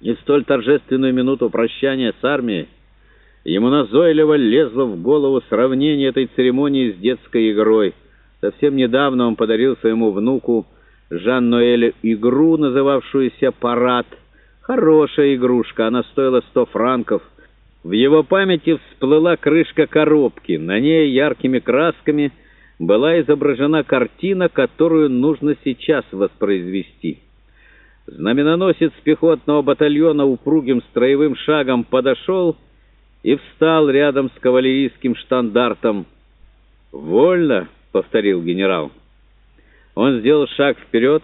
И в столь торжественную минуту прощания с армией ему назойливо лезло в голову сравнение этой церемонии с детской игрой. Совсем недавно он подарил своему внуку Жан-Ноэлю игру, называвшуюся «Парад». Хорошая игрушка, она стоила сто франков. В его памяти всплыла крышка коробки. На ней яркими красками была изображена картина, которую нужно сейчас воспроизвести. Знаменоносец пехотного батальона упругим строевым шагом подошел и встал рядом с кавалерийским штандартом. «Вольно!» — повторил генерал. Он сделал шаг вперед,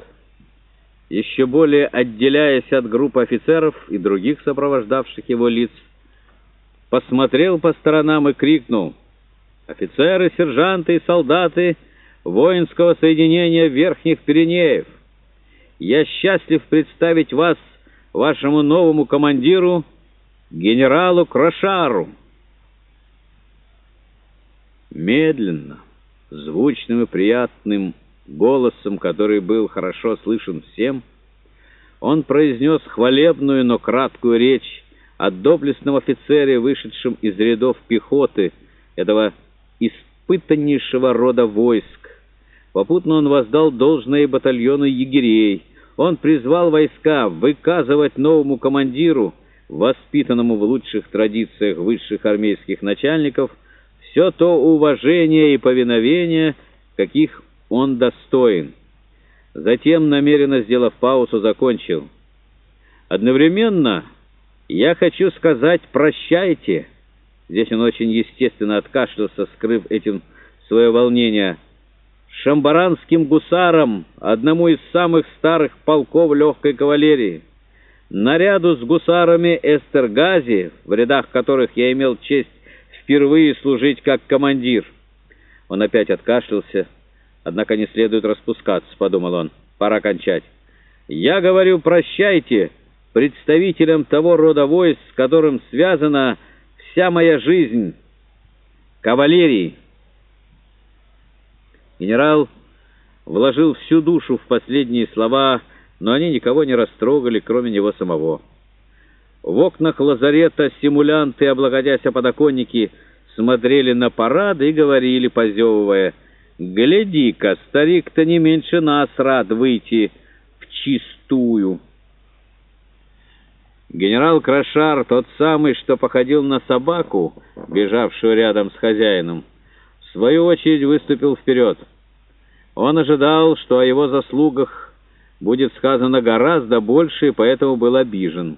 еще более отделяясь от группы офицеров и других сопровождавших его лиц, посмотрел по сторонам и крикнул «Офицеры, сержанты и солдаты воинского соединения Верхних Пиренеев! Я счастлив представить вас вашему новому командиру, генералу Крошару. Медленно, звучным и приятным голосом, который был хорошо слышен всем, он произнес хвалебную, но краткую речь о доблестном офицере, вышедшем из рядов пехоты, этого испытаннейшего рода войск, Попутно он воздал должное батальону егерей. Он призвал войска выказывать новому командиру, воспитанному в лучших традициях высших армейских начальников, все то уважение и повиновение, каких он достоин. Затем, намеренно сделав паузу, закончил. Одновременно я хочу сказать «прощайте». Здесь он очень естественно откашлялся, скрыв этим свое волнение – шамбаранским гусарам, одному из самых старых полков легкой кавалерии. Наряду с гусарами Эстергази, в рядах которых я имел честь впервые служить как командир. Он опять откашлялся. Однако не следует распускаться, подумал он. Пора кончать. Я говорю «прощайте» представителям того рода войск, с которым связана вся моя жизнь, кавалерии. Генерал вложил всю душу в последние слова, но они никого не растрогали, кроме него самого. В окнах лазарета симулянты, облагодясь о подоконники, смотрели на парады и говорили, позевывая, «Гляди-ка, старик-то не меньше нас рад выйти в чистую». Генерал Крошар, тот самый, что походил на собаку, бежавшую рядом с хозяином, свою очередь выступил вперед. Он ожидал, что о его заслугах будет сказано гораздо больше, и поэтому был обижен.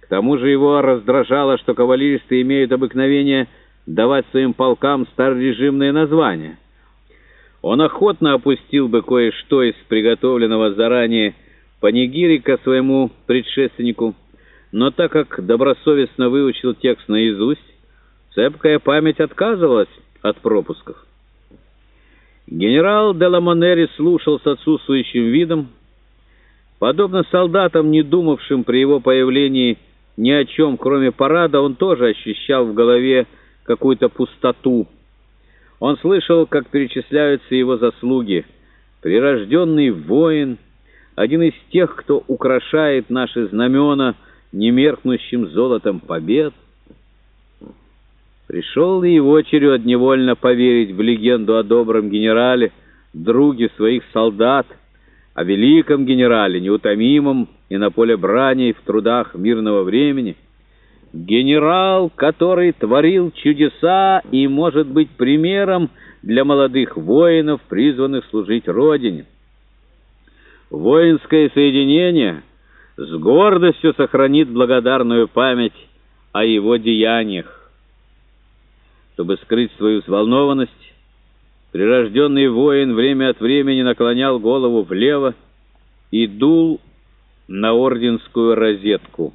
К тому же его раздражало, что кавалеристы имеют обыкновение давать своим полкам старорежимные названия. Он охотно опустил бы кое-что из приготовленного заранее панигирика своему предшественнику, но так как добросовестно выучил текст наизусть, цепкая память отказывалась от пропусков. Генерал де Ламонери слушал с отсутствующим видом. Подобно солдатам, не думавшим при его появлении ни о чем, кроме парада, он тоже ощущал в голове какую-то пустоту. Он слышал, как перечисляются его заслуги. Прирожденный воин, один из тех, кто украшает наши знамена немеркнущим золотом побед, Пришел и его черед невольно поверить в легенду о добром генерале, друге своих солдат, о великом генерале, неутомимом и на поле брани, и в трудах мирного времени. Генерал, который творил чудеса и может быть примером для молодых воинов, призванных служить Родине. Воинское соединение с гордостью сохранит благодарную память о его деяниях. Чтобы скрыть свою взволнованность, прирожденный воин время от времени наклонял голову влево и дул на орденскую розетку.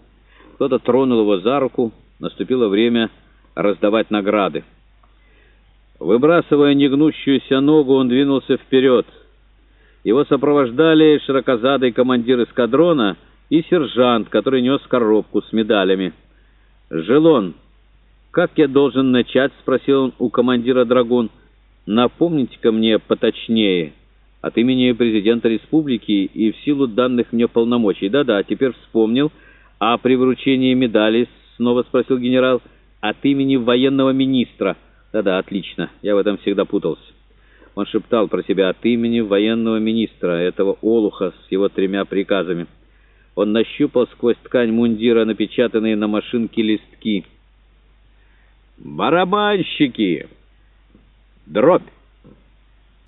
Кто-то тронул его за руку, наступило время раздавать награды. Выбрасывая негнущуюся ногу, он двинулся вперед. Его сопровождали широкозадый командир эскадрона и сержант, который нес коробку с медалями. «Желон!» «Как я должен начать?» — спросил он у командира «Драгун». «Напомните-ка мне поточнее. От имени президента республики и в силу данных мне полномочий. Да-да, теперь вспомнил. «А при вручении медали?» — снова спросил генерал. «От имени военного министра». «Да-да, отлично. Я в этом всегда путался». Он шептал про себя от имени военного министра, этого олуха с его тремя приказами. Он нащупал сквозь ткань мундира напечатанные на машинке листки. «Барабанщики! Дробь!»